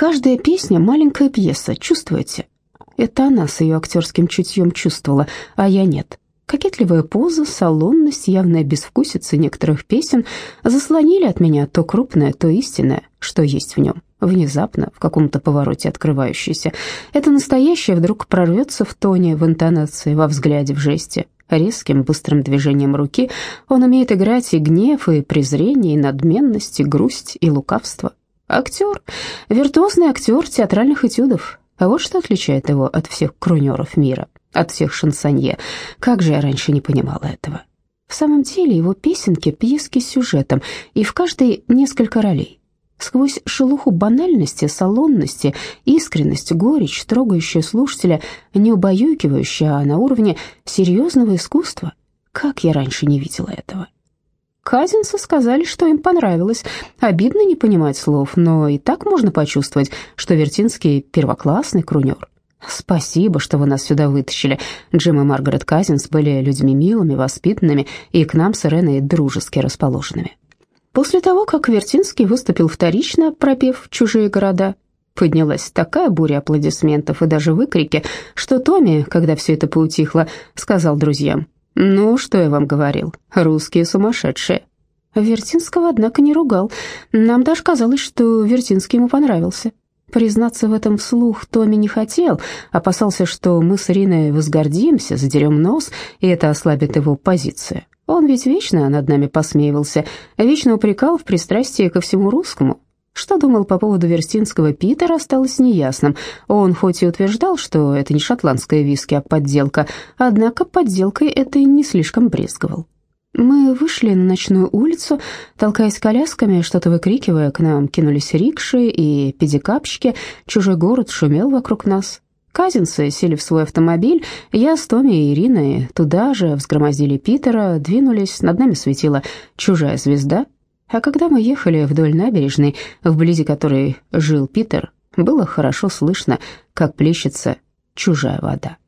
Каждая песня — маленькая пьеса, чувствуете? Это она с ее актерским чутьем чувствовала, а я нет. Кокетливая поза, салонность, явная безвкусица некоторых песен заслонили от меня то крупное, то истинное, что есть в нем. Внезапно, в каком-то повороте открывающееся. Это настоящее вдруг прорвется в тоне, в интонации, во взгляде, в жесте. Резким, быстрым движением руки он умеет играть и гнев, и презрение, и надменность, и грусть, и лукавство. Актер, виртуозный актер театральных этюдов. А вот что отличает его от всех крунеров мира, от всех шансонье. Как же я раньше не понимала этого. В самом деле его песенки — пьески с сюжетом, и в каждой несколько ролей. Сквозь шелуху банальности, салонности, искренность, горечь, трогающая слушателя, не убаюкивающая, а на уровне серьезного искусства. Как я раньше не видела этого? Казинцы сказали, что им понравилось. Обидно не понимать слов, но и так можно почувствовать, что Вертинский первоклассный крунер. Спасибо, что вы нас сюда вытащили. Джим и Маргарет Казинс были людьми милыми, воспитанными и к нам с Иреной дружески расположенными. После того, как Вертинский выступил вторично, пропев «Чужие города», поднялась такая буря аплодисментов и даже выкрики, что Томми, когда все это поутихло, сказал друзьям, «Ну, что я вам говорил, русские сумасшедшие». Вертинского, однако, не ругал. Нам даже казалось, что Вертинский ему понравился. Признаться в этом вслух Томми не хотел, опасался, что мы с Ириной возгордимся, задерем нос, и это ослабит его позицию. Он ведь вечно над нами посмеивался, вечно упрекал в пристрастии ко всему русскому. Что думал по поводу Верстинского Питера, осталось неясным. Он хоть и утверждал, что это не шотландская виски, а подделка, однако подделкой этой не слишком брезговал. Мы вышли на ночную улицу, толкаясь колясками, что-то выкрикивая, к нам кинулись рикши и педикапщики, чужой город шумел вокруг нас. Казинцы сели в свой автомобиль, я с Томи и Ириной туда же взгромоздили Питера, двинулись, над нами светила чужая звезда. А когда мы ехали вдоль набережной, вблизи которой жил Питер, было хорошо слышно, как плещется чужая вода.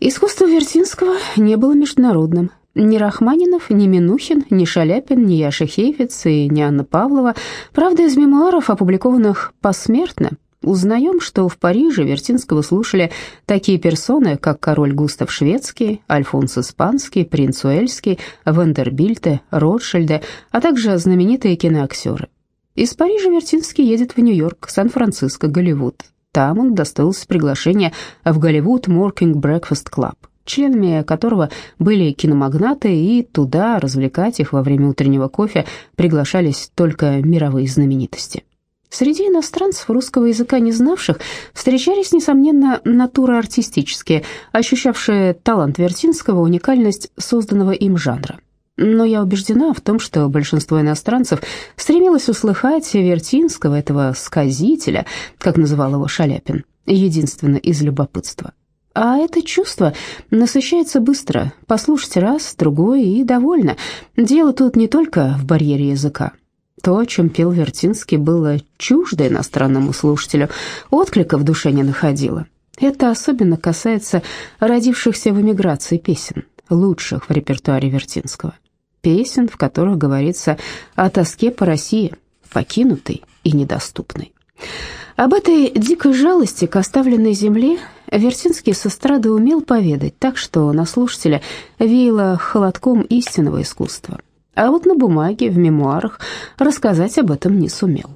Искусство Вертинского не было международным. Ни Рахманинов, ни Минухин, ни Шаляпин, ни Яша Хейфиц и ни Анна Павлова. Правда, из мемуаров, опубликованных посмертно, Узнаем, что в Париже Вертинского слушали такие персоны, как король Густав Шведский, Альфонс Испанский, принц Уэльский, Вандербильте, Ротшильде, а также знаменитые киноактеры. Из Парижа Вертинский едет в Нью-Йорк, Сан-Франциско, Голливуд. Там он достоился приглашения в Голливуд Working Breakfast Club, членами которого были киномагнаты, и туда развлекать их во время утреннего кофе приглашались только мировые знаменитости. Среди иностранцев русского языка не знавших встречались, несомненно, натуры артистические, ощущавшие талант Вертинского, уникальность созданного им жанра. Но я убеждена в том, что большинство иностранцев стремилось услыхать Вертинского, этого сказителя, как называл его Шаляпин, единственно из любопытства. А это чувство насыщается быстро, послушать раз, другой и довольно. Дело тут не только в барьере языка. То, о чем пел Вертинский, было чуждо иностранному слушателю, отклика в душе не находило. Это особенно касается родившихся в эмиграции песен, лучших в репертуаре Вертинского. Песен, в которых говорится о тоске по России, покинутой и недоступной. Об этой дикой жалости к оставленной земле Вертинский с эстрады умел поведать так, что на слушателя веяло холодком истинного искусства а вот на бумаге, в мемуарах рассказать об этом не сумел.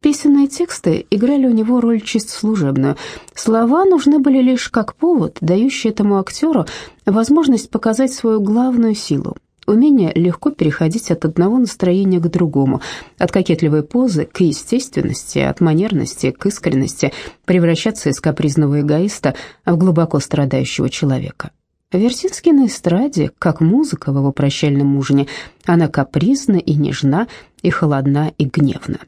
Песенные тексты играли у него роль чисто служебную. Слова нужны были лишь как повод, дающий этому актеру возможность показать свою главную силу умение легко переходить от одного настроения к другому, от кокетливой позы к естественности, от манерности к искренности, превращаться из капризного эгоиста в глубоко страдающего человека. Вертинский на эстраде, как музыка в его прощальном ужине, она капризна и нежна, и холодна, и гневна.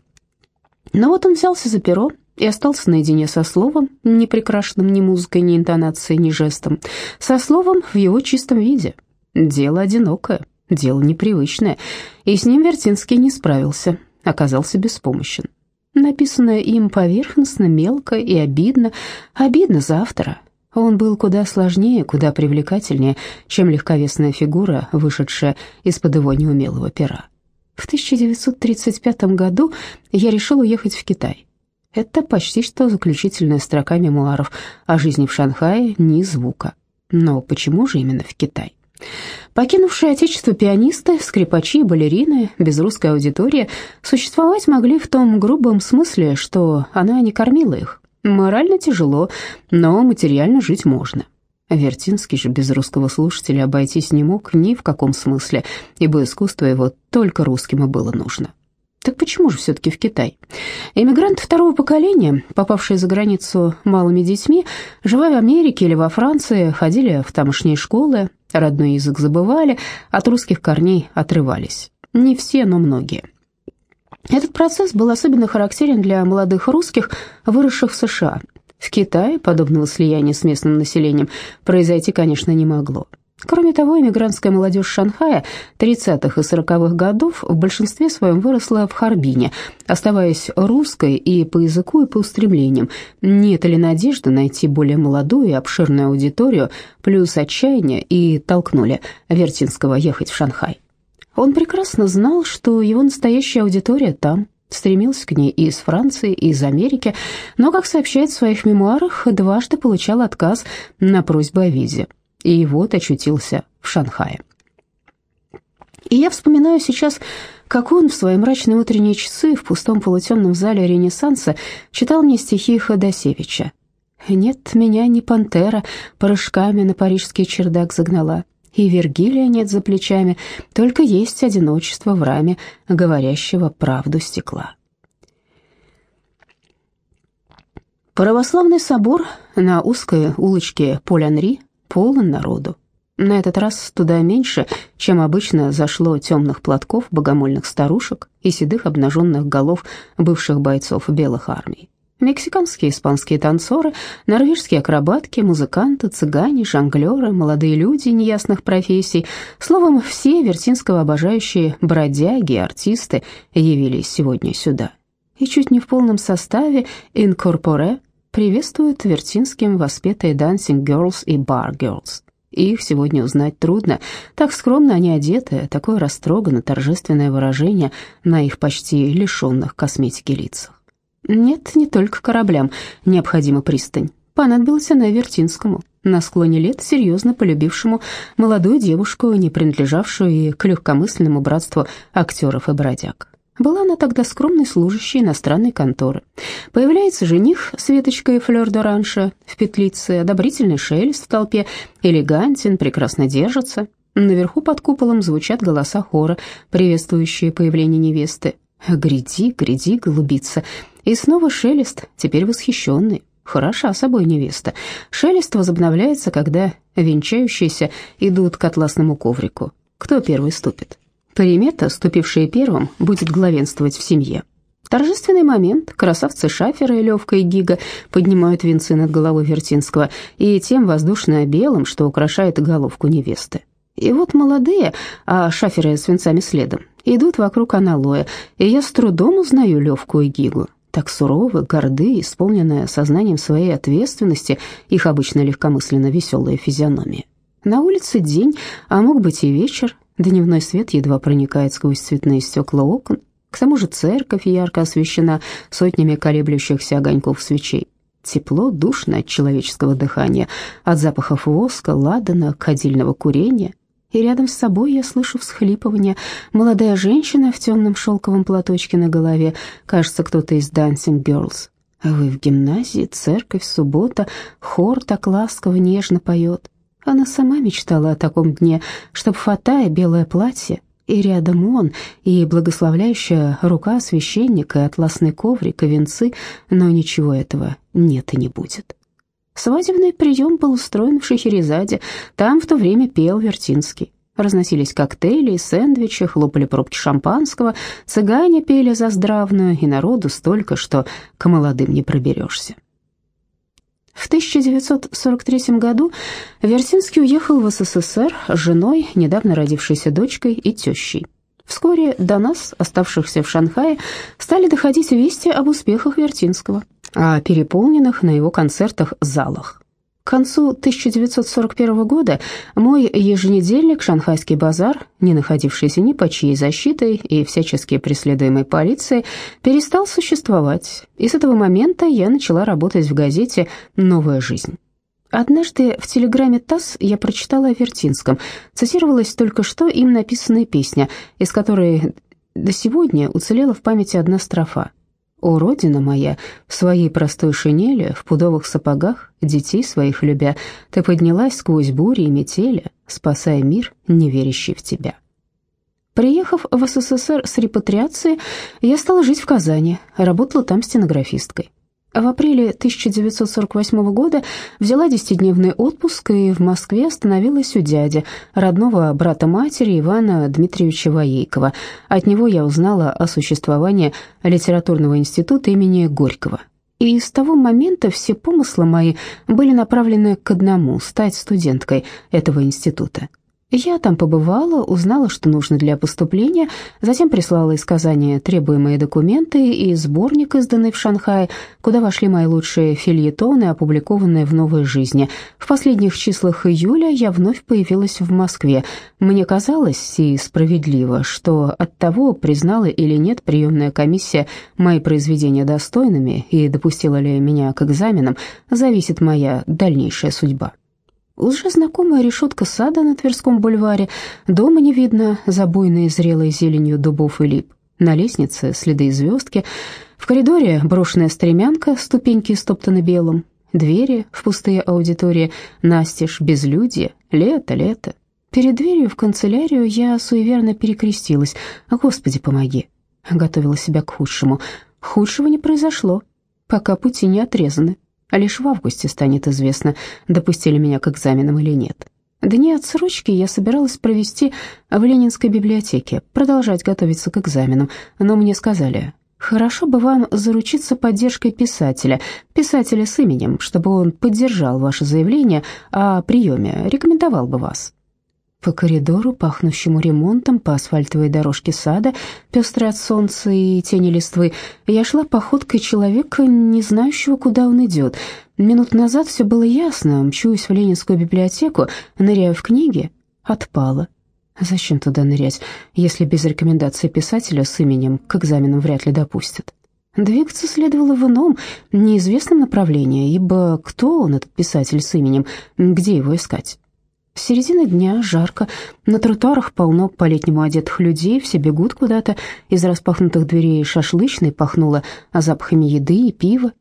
Но вот он взялся за перо и остался наедине со словом, не прикрашенным ни музыкой, ни интонацией, ни жестом, со словом в его чистом виде. Дело одинокое, дело непривычное, и с ним Вертинский не справился, оказался беспомощен. Написанное им поверхностно, мелко и обидно, обидно за автора, он был куда сложнее, куда привлекательнее, чем легковесная фигура, вышедшая из-под его неумелого пера. В 1935 году я решил уехать в Китай. Это почти что заключительная строка мемуаров о жизни в Шанхае, ни звука. Но почему же именно в Китай? Покинувшие отечество пианисты, скрипачи и балерины без русской аудитории существовать могли в том грубом смысле, что она не кормила их. Морально тяжело, но материально жить можно. Вертинский же без русского слушателя обойтись не мог ни в каком смысле, ибо искусство его только русским и было нужно. Так почему же все-таки в Китай? Эмигранты второго поколения, попавшие за границу малыми детьми, живя в Америке или во Франции, ходили в тамошние школы, родной язык забывали, от русских корней отрывались. Не все, но многие. Этот процесс был особенно характерен для молодых русских, выросших в США. В Китае подобного слияния с местным населением произойти, конечно, не могло. Кроме того, иммигрантская молодежь Шанхая 30-х и 40-х годов в большинстве своем выросла в Харбине, оставаясь русской и по языку, и по устремлениям. Нет ли надежды найти более молодую и обширную аудиторию, плюс отчаяние, и толкнули Вертинского ехать в Шанхай. Он прекрасно знал, что его настоящая аудитория там, стремился к ней и из Франции, и из Америки, но, как сообщает в своих мемуарах, дважды получал отказ на просьбу о визе и вот очутился в Шанхае. И я вспоминаю сейчас, как он в свои мрачные утренние часы в пустом полутемном зале Ренессанса читал мне стихи Ходосевича. «Нет меня ни пантера, порошками на парижский чердак загнала, и Вергилия нет за плечами, только есть одиночество в раме, говорящего правду стекла». Православный собор на узкой улочке Поль-Анри полон народу. На этот раз туда меньше, чем обычно зашло темных платков, богомольных старушек и седых обнаженных голов бывших бойцов белых армий. Мексиканские и испанские танцоры, норвежские акробатки, музыканты, цыгане, жонглеры, молодые люди неясных профессий, словом, все Вертинского обожающие бродяги и артисты явились сегодня сюда. И чуть не в полном составе, инкорпоре, приветствуют Вертинским воспетые Dancing Girls и Bar Girls. Их сегодня узнать трудно, так скромно они одеты, такое растроганно торжественное выражение на их почти лишенных косметики лицах. Нет, не только кораблям необходима пристань. Понадобилась она Вертинскому, на склоне лет серьезно полюбившему молодую девушку, не принадлежавшую и к легкомысленному братству актеров и бродяг. Была она тогда скромной служащей иностранной конторы. Появляется жених с веточкой флёр-д'оранша в петлице, одобрительный шелест в толпе, элегантен, прекрасно держится. Наверху под куполом звучат голоса хора, приветствующие появление невесты. «Гряди, гряди, голубица!» И снова шелест, теперь восхищенный. Хороша собой невеста. Шелест возобновляется, когда венчающиеся идут к атласному коврику. Кто первый ступит? Примета, ступившая первым, будет главенствовать в семье. Торжественный момент. Красавцы Шафера и Левка и Гига поднимают венцы над головой Вертинского и тем воздушно-белым, что украшает головку невесты. И вот молодые, а Шаферы с венцами следом, идут вокруг аналоя, и я с трудом узнаю Левку и Гигу. Так суровы, горды, исполненная сознанием своей ответственности, их обычно легкомысленно веселая физиономия. На улице день, а мог быть и вечер, Дневной свет едва проникает сквозь цветные стекла окон. К тому же церковь ярко освещена сотнями колеблющихся огоньков свечей. Тепло, душно от человеческого дыхания, от запахов воска, ладана, кадильного курения. И рядом с собой я слышу всхлипывание. Молодая женщина в темном шелковом платочке на голове. Кажется, кто-то из Dancing Girls. Вы в гимназии, церковь, суббота, хор так ласково, нежно поет. Она сама мечтала о таком дне, чтоб фата и белое платье, и рядом он, и благословляющая рука священника, и атласный коврик, и венцы, но ничего этого нет и не будет. Свадебный прием был устроен в Шахерезаде, там в то время пел Вертинский. Разносились коктейли и сэндвичи, хлопали пробки шампанского, цыгане пели за здравную, и народу столько, что к молодым не проберешься. В 1943 году Вертинский уехал в СССР с женой, недавно родившейся дочкой и тещей. Вскоре до нас, оставшихся в Шанхае, стали доходить вести об успехах Вертинского, о переполненных на его концертах залах. К концу 1941 года мой еженедельник «Шанхайский базар», не находившийся ни под чьей защитой и всячески преследуемой полицией, перестал существовать, и с этого момента я начала работать в газете «Новая жизнь». Однажды в телеграмме ТАСС я прочитала о Вертинском. Цитировалась только что им написанная песня, из которой до сегодня уцелела в памяти одна строфа. «О, Родина моя, в своей простой шинели, в пудовых сапогах, детей своих любя, ты поднялась сквозь бури и метели, спасая мир, не верящий в тебя». Приехав в СССР с репатриации, я стала жить в Казани, работала там стенографисткой. В апреле 1948 года взяла десятидневный отпуск и в Москве остановилась у дяди, родного брата матери Ивана Дмитриевича Воейкова. От него я узнала о существовании литературного института имени Горького. И с того момента все помыслы мои были направлены к одному – стать студенткой этого института. Я там побывала, узнала, что нужно для поступления, затем прислала из Казани требуемые документы и сборник, изданный в Шанхае, куда вошли мои лучшие фильетоны, опубликованные в «Новой жизни». В последних числах июля я вновь появилась в Москве. Мне казалось, и справедливо, что от того, признала или нет приемная комиссия мои произведения достойными и допустила ли меня к экзаменам, зависит моя дальнейшая судьба. Уже знакомая решетка сада на Тверском бульваре, дома не видно, забойные зрелой зеленью дубов и лип. На лестнице следы звездки, в коридоре брошенная стремянка, ступеньки стоптаны белым, двери в пустые аудитории, настежь, безлюдье, лето, лето. Перед дверью в канцелярию я суеверно перекрестилась. «Господи, помоги!» Готовила себя к худшему. Худшего не произошло, пока пути не отрезаны а лишь в августе станет известно, допустили меня к экзаменам или нет. Дни отсрочки я собиралась провести в Ленинской библиотеке, продолжать готовиться к экзаменам, но мне сказали, хорошо бы вам заручиться поддержкой писателя, писателя с именем, чтобы он поддержал ваше заявление о приеме, рекомендовал бы вас. По коридору, пахнущему ремонтом, по асфальтовой дорожке сада, пестрой от солнца и тени листвы, я шла походкой человека, не знающего, куда он идет. Минут назад все было ясно, мчусь в Ленинскую библиотеку, ныряю в книги, отпала. Зачем туда нырять, если без рекомендации писателя с именем к экзаменам вряд ли допустят? Двигаться следовало в ином, неизвестном направлении, ибо кто он, этот писатель с именем, где его искать? Середина дня, жарко, на тротуарах полно по-летнему одетых людей, все бегут куда-то, из распахнутых дверей шашлычной пахнуло запахами еды и пива.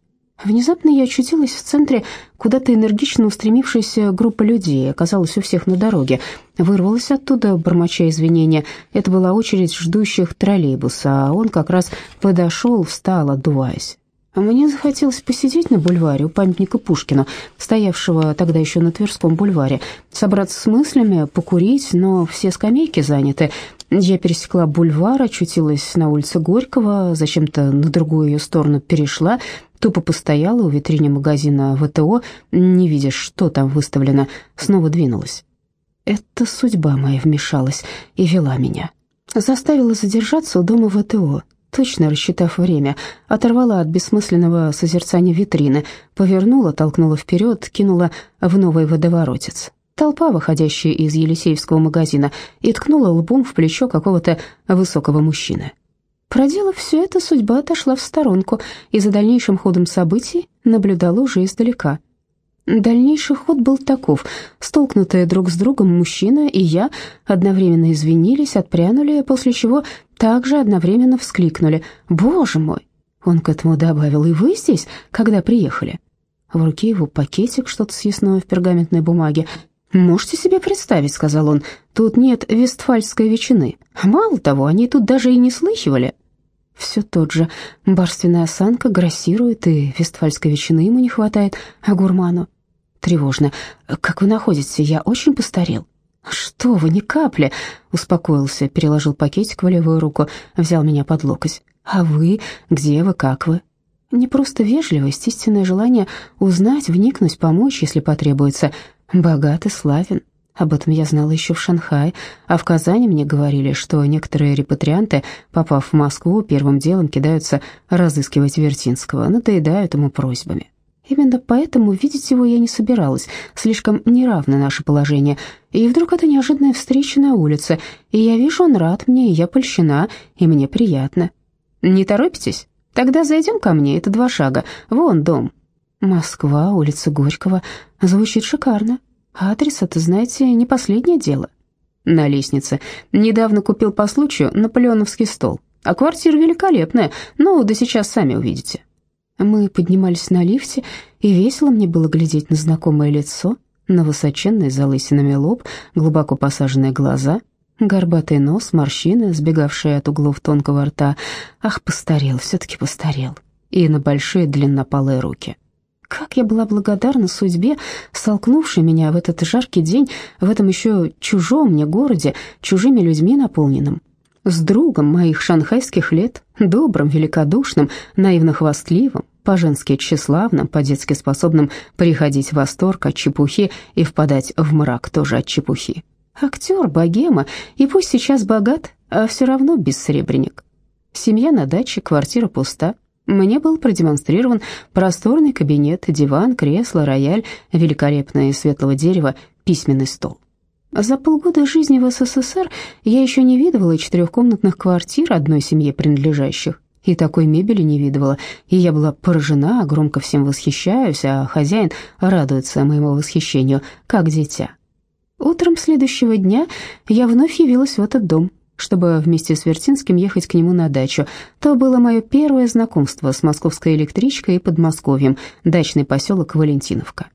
Внезапно я очутилась в центре куда-то энергично устремившейся группы людей, оказалась у всех на дороге. Вырвалась оттуда, бормоча извинения. Это была очередь ждущих троллейбуса, а он как раз подошел, встал, отдуваясь. Мне захотелось посидеть на бульваре у памятника Пушкину, стоявшего тогда еще на Тверском бульваре, собраться с мыслями, покурить, но все скамейки заняты. Я пересекла бульвар, очутилась на улице Горького, зачем-то на другую ее сторону перешла, тупо постояла у витрине магазина ВТО, не видя, что там выставлено, снова двинулась. Это судьба моя вмешалась и вела меня. Заставила задержаться у дома ВТО точно рассчитав время, оторвала от бессмысленного созерцания витрины, повернула, толкнула вперед, кинула в новый водоворотец. Толпа, выходящая из Елисеевского магазина, и ткнула лбом в плечо какого-то высокого мужчины. Проделав все это, судьба отошла в сторонку и за дальнейшим ходом событий наблюдала уже издалека. Дальнейший ход был таков. Столкнутые друг с другом мужчина и я одновременно извинились, отпрянули, после чего также одновременно вскликнули «Боже мой!». Он к этому добавил «И вы здесь, когда приехали?» В руке его пакетик, что-то съестное в пергаментной бумаге. «Можете себе представить», — сказал он, — «тут нет вестфальской ветчины. Мало того, они тут даже и не слыхивали». Все тот же. Барственная осанка грассирует, и вестфальской ветчины ему не хватает, а гурману тревожно. «Как вы находитесь? Я очень постарел». «Что вы, ни капли!» — успокоился, переложил пакетик в левую руку, взял меня под локоть. «А вы? Где вы? Как вы?» Не просто вежливость, истинное желание узнать, вникнуть, помочь, если потребуется. Богат и славен. Об этом я знала еще в Шанхае, а в Казани мне говорили, что некоторые репатрианты, попав в Москву, первым делом кидаются разыскивать Вертинского, надоедают ему просьбами. Именно поэтому видеть его я не собиралась, слишком неравно наше положение. И вдруг это неожиданная встреча на улице, и я вижу, он рад мне, и я польщена, и мне приятно. «Не торопитесь? Тогда зайдем ко мне, это два шага, вон дом». «Москва, улица Горького. Звучит шикарно. Адрес, это, знаете, не последнее дело». «На лестнице. Недавно купил по случаю наполеоновский стол. А квартира великолепная, ну, да сейчас сами увидите». Мы поднимались на лифте, и весело мне было глядеть на знакомое лицо, на высоченный залысинами лоб, глубоко посаженные глаза, горбатый нос, морщины, сбегавшие от углов тонкого рта. Ах, постарел, все-таки постарел. И на большие длиннопалые руки. Как я была благодарна судьбе, столкнувшей меня в этот жаркий день, в этом еще чужом мне городе, чужими людьми наполненным с другом моих шанхайских лет, добрым, великодушным, наивно-хвастливым, по-женски тщеславным, по-детски способным приходить в восторг от чепухи и впадать в мрак тоже от чепухи. Актер, богема, и пусть сейчас богат, а все равно бессребренник. Семья на даче, квартира пуста. Мне был продемонстрирован просторный кабинет, диван, кресло, рояль, великолепное из светлого дерева, письменный стол. За полгода жизни в СССР я еще не видывала четырехкомнатных квартир одной семье принадлежащих, и такой мебели не видывала, и я была поражена, громко всем восхищаюсь, а хозяин радуется моему восхищению, как дитя. Утром следующего дня я вновь явилась в этот дом, чтобы вместе с Вертинским ехать к нему на дачу. То было мое первое знакомство с московской электричкой и Подмосковьем, дачный поселок Валентиновка.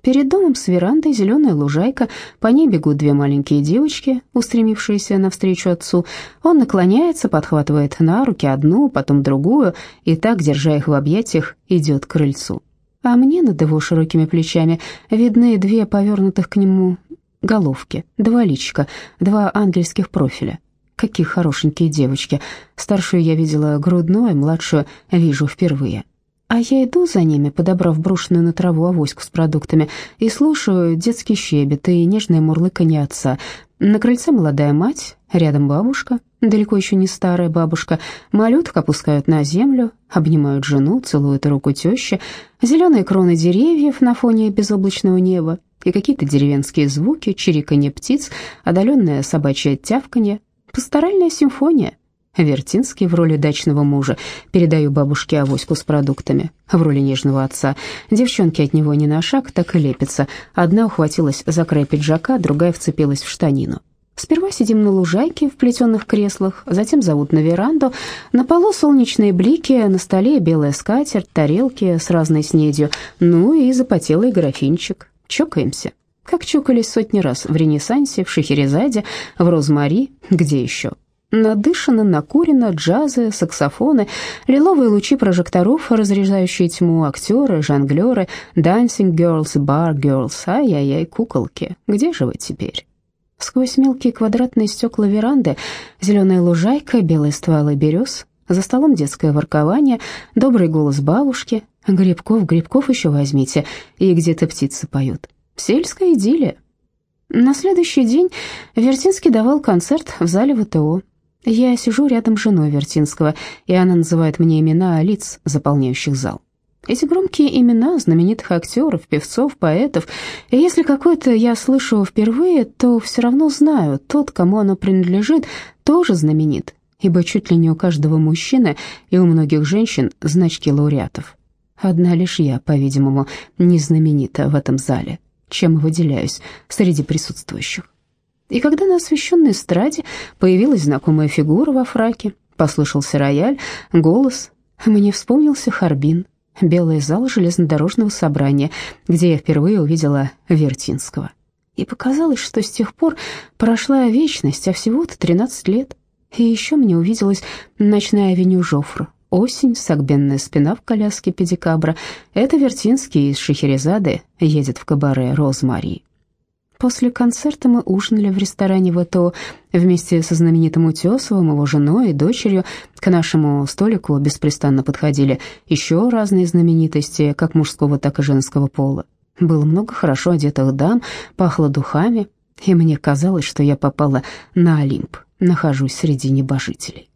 Перед домом с верандой зеленая лужайка, по ней бегут две маленькие девочки, устремившиеся навстречу отцу. Он наклоняется, подхватывает на руки одну, потом другую, и так, держа их в объятиях, идет к крыльцу. А мне над его широкими плечами видны две повернутых к нему головки, два личика, два ангельских профиля. Какие хорошенькие девочки. Старшую я видела грудной, младшую вижу впервые. А я иду за ними, подобрав брошенную на траву авоську с продуктами, и слушаю детский щебет и нежное мурлыканье отца. На крыльце молодая мать, рядом бабушка, далеко еще не старая бабушка. Малюток опускают на землю, обнимают жену, целуют руку тещи. Зеленые кроны деревьев на фоне безоблачного неба и какие-то деревенские звуки, чириканье птиц, отдаленное собачье тявканье. Пасторальная симфония. Вертинский в роли дачного мужа. Передаю бабушке авоську с продуктами. В роли нежного отца. Девчонки от него ни на шаг, так и лепятся. Одна ухватилась за край пиджака, другая вцепилась в штанину. Сперва сидим на лужайке в плетеных креслах, затем зовут на веранду. На полу солнечные блики, на столе белая скатерть, тарелки с разной снедью, ну и запотелый графинчик. Чокаемся. Как чокались сотни раз в Ренессансе, в Шахерезаде, в Розмари, где еще. Надышано, накурено, джазы, саксофоны, лиловые лучи прожекторов, разряжающие тьму, актеры, жонглеры, dancing girls, bar girls, ай-яй-яй, куколки. Где же вы теперь? Сквозь мелкие квадратные стекла веранды, зеленая лужайка, белые стволы берез, за столом детское воркование, добрый голос бабушки, Грибков, Грибков еще возьмите, и где-то птицы поют. Сельская идиллия. На следующий день Вертинский давал концерт в зале ВТО. Я сижу рядом с женой Вертинского, и она называет мне имена лиц, заполняющих зал. Эти громкие имена знаменитых актеров, певцов, поэтов, и если какое-то я слышу впервые, то все равно знаю, тот, кому оно принадлежит, тоже знаменит, ибо чуть ли не у каждого мужчины и у многих женщин значки лауреатов. Одна лишь я, по-видимому, не знаменита в этом зале, чем выделяюсь среди присутствующих. И когда на освещенной эстраде появилась знакомая фигура во фраке, послышался рояль, голос, мне вспомнился Харбин, белый зал железнодорожного собрания, где я впервые увидела Вертинского. И показалось, что с тех пор прошла вечность, а всего-то 13 лет. И еще мне увиделась ночная авеню Жофра, осень, согбенная спина в коляске педикабра. Это Вертинский из Шахерезады едет в кабаре Розмари. После концерта мы ужинали в ресторане ВТО вместе со знаменитым Утесовым, его женой и дочерью. К нашему столику беспрестанно подходили еще разные знаменитости, как мужского, так и женского пола. Было много хорошо одетых дам, пахло духами, и мне казалось, что я попала на Олимп, нахожусь среди небожителей.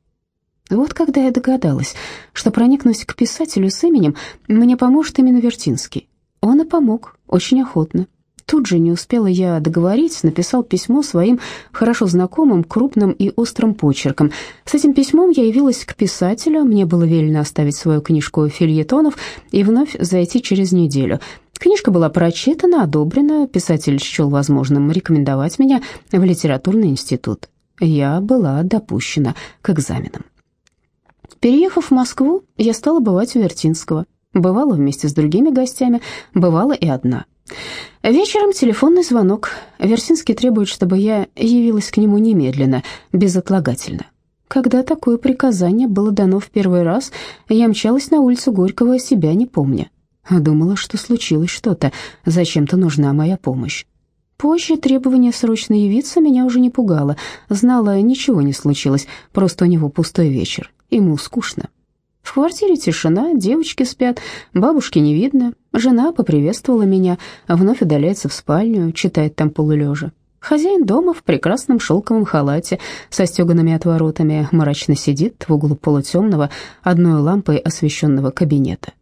Вот когда я догадалась, что проникнусь к писателю с именем, мне поможет именно Вертинский. Он и помог, очень охотно. Тут же не успела я договорить, написал письмо своим хорошо знакомым, крупным и острым почерком. С этим письмом я явилась к писателю, мне было велено оставить свою книжку фильетонов и вновь зайти через неделю. Книжка была прочитана, одобрена, писатель счел возможным рекомендовать меня в литературный институт. Я была допущена к экзаменам. Переехав в Москву, я стала бывать у Вертинского. Бывала вместе с другими гостями, бывала и одна. Вечером телефонный звонок. Версинский требует, чтобы я явилась к нему немедленно, безотлагательно. Когда такое приказание было дано в первый раз, я мчалась на улицу Горького, себя не помня. Думала, что случилось что-то, зачем-то нужна моя помощь. Позже требование срочно явиться меня уже не пугало. Знала, ничего не случилось, просто у него пустой вечер, ему скучно. В квартире тишина, девочки спят, бабушки не видно. Жена поприветствовала меня, вновь удаляется в спальню, читает там полулежа. Хозяин дома в прекрасном шелковом халате со стеганными отворотами мрачно сидит в углу полутемного, одной лампой освещенного кабинета.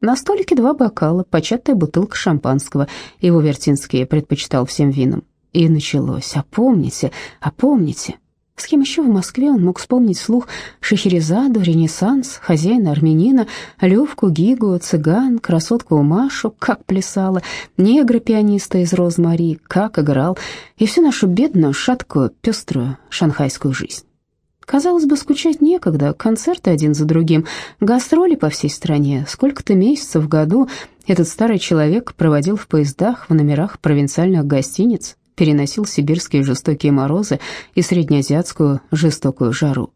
На столике два бокала, початая бутылка шампанского. Его Вертинский предпочитал всем винам. И началось. «Опомните, опомните». С кем еще в Москве он мог вспомнить слух Шахерезаду, Ренессанс, хозяина армянина, Левку, Гигу, цыган, красотку Машу, как плясала, негра-пианиста из Розмари, как играл, и всю нашу бедную, шаткую, пеструю шанхайскую жизнь. Казалось бы, скучать некогда, концерты один за другим, гастроли по всей стране, сколько-то месяцев в году этот старый человек проводил в поездах в номерах провинциальных гостиниц, переносил сибирские жестокие морозы и среднеазиатскую жестокую жару.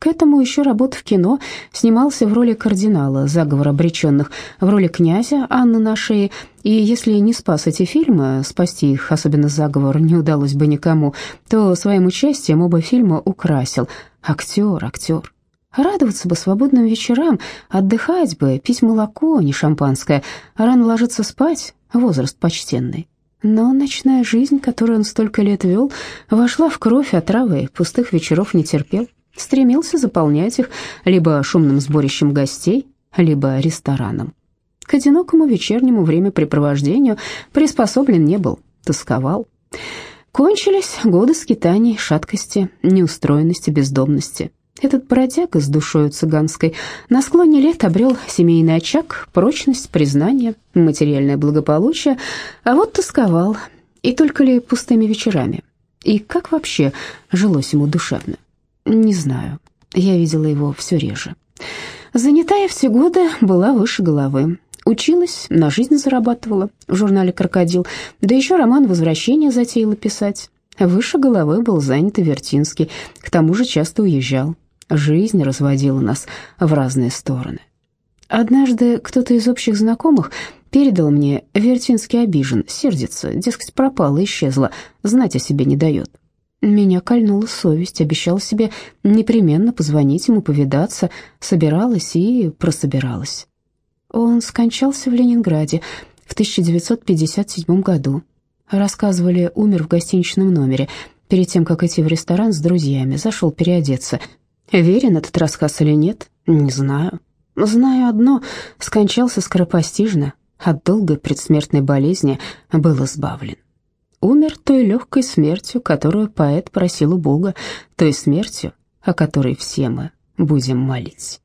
К этому еще работа в кино, снимался в роли кардинала заговор обреченных, в роли князя Анны на шее, и если не спас эти фильмы, спасти их, особенно заговор, не удалось бы никому, то своим участием оба фильма украсил. Актер, актер. Радоваться бы свободным вечерам, отдыхать бы, пить молоко, а не шампанское, рано ложиться спать, возраст почтенный. Но ночная жизнь, которую он столько лет вел, вошла в кровь отравы, пустых вечеров не терпел, стремился заполнять их либо шумным сборищем гостей, либо рестораном. К одинокому вечернему времяпрепровождению приспособлен не был, тосковал. Кончились годы скитаний, шаткости, неустроенности, бездомности. Этот бродяга с душою цыганской на склоне лет обрел семейный очаг, прочность, признание, материальное благополучие, а вот тосковал, и только ли пустыми вечерами. И как вообще жилось ему душевно? Не знаю, я видела его все реже. Занятая все годы была выше головы. Училась, на жизнь зарабатывала в журнале «Крокодил», да еще роман «Возвращение» затеяла писать. Выше головы был занят Вертинский, к тому же часто уезжал. Жизнь разводила нас в разные стороны. Однажды кто-то из общих знакомых передал мне, Вертинский обижен, сердится, дескать, пропала, исчезла, знать о себе не дает. Меня кольнула совесть, обещала себе непременно позвонить ему, повидаться, собиралась и прособиралась. Он скончался в Ленинграде в 1957 году. Рассказывали, умер в гостиничном номере. Перед тем, как идти в ресторан с друзьями, зашел переодеться – Верен этот рассказ или нет, не знаю. Знаю одно, скончался скоропостижно, от долгой предсмертной болезни был избавлен. Умер той легкой смертью, которую поэт просил у Бога, той смертью, о которой все мы будем молить.